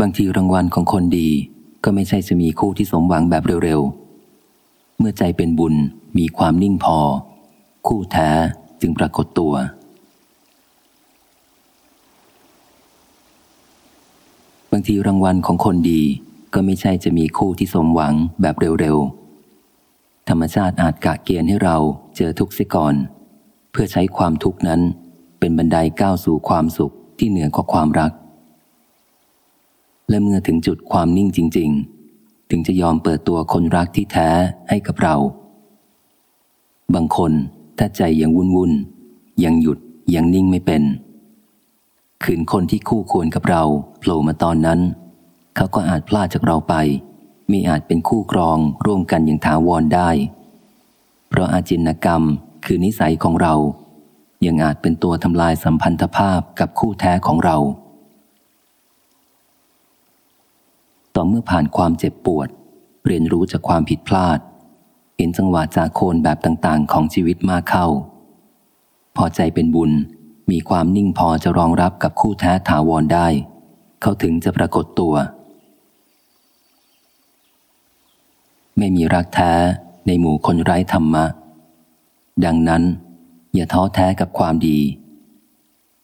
บางทีรางวัลของคนดี ก็ไม่ใช่จะมีคู่ที่สมหวังแบบเร็วๆ เมื่อใจเป็นบุญมีความนิ่งพอ คู่แท้จึงปรากฏตัว บางทีรางวัลของคนดี ก็ไม่ใช่จะมีคู่ที่สมหวังแบบเร็วๆ ธรรมชาติอาจกะเกณฑ์ให้เราเจอทุกข์เสียก่อน เพื่อใช้ความทุกข์นั้นเป็นบันไดก้าวสู่ความสุขที่เหนือกว่าความรัก และเมื่อถึงจุดความนิ่งจริง ๆ ถึงจะยอมเปิดตัวคนรักที่แท้ให้กับเรา บางคนถ้าใจยังวุ่นวุ่นยังหยุดยังนิ่งไม่เป็นขืนคนที่คู่ควรกับเราโผล่มาตอนนั้น เขาก็อาจพลาดจากเราไปม่อาจเป็นคู่ครองร่วมกันอย่างถาวรได้ เพราะอาจินกรรมคือนิสัยของเรา ยังอาจเป็นตัวทำลายสัมพันธภาพกับคู่แท้ของเรา ต่อเมื่อผ่านความเจ็บปวด เรียนรู้จากความผิดพลาด เห็นจังหวะจากโคนแบบต่างๆ ของชีวิตมากเข้า พอใจเป็นบุญมีความนิ่งพอจะรองรับกับคู่แท้ถาวรได้ เขาถึงจะปรากฏตัว ไม่มีรักแท้ในหมู่คนไร้ธรรมะ ดังนั้น อย่าท้อแท้กับความดี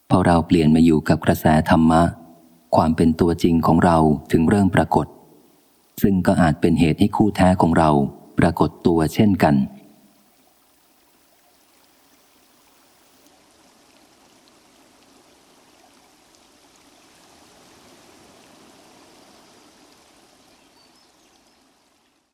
พอเราเปลี่ยนมาอยู่กับกระแสธรรมะ ความเป็นตัวจริงของเราถึงเริ่มปรากฏ ซึ่งก็อาจเป็นเหตุให้คู่แท้ของเราปรากฏตัวเช่นกัน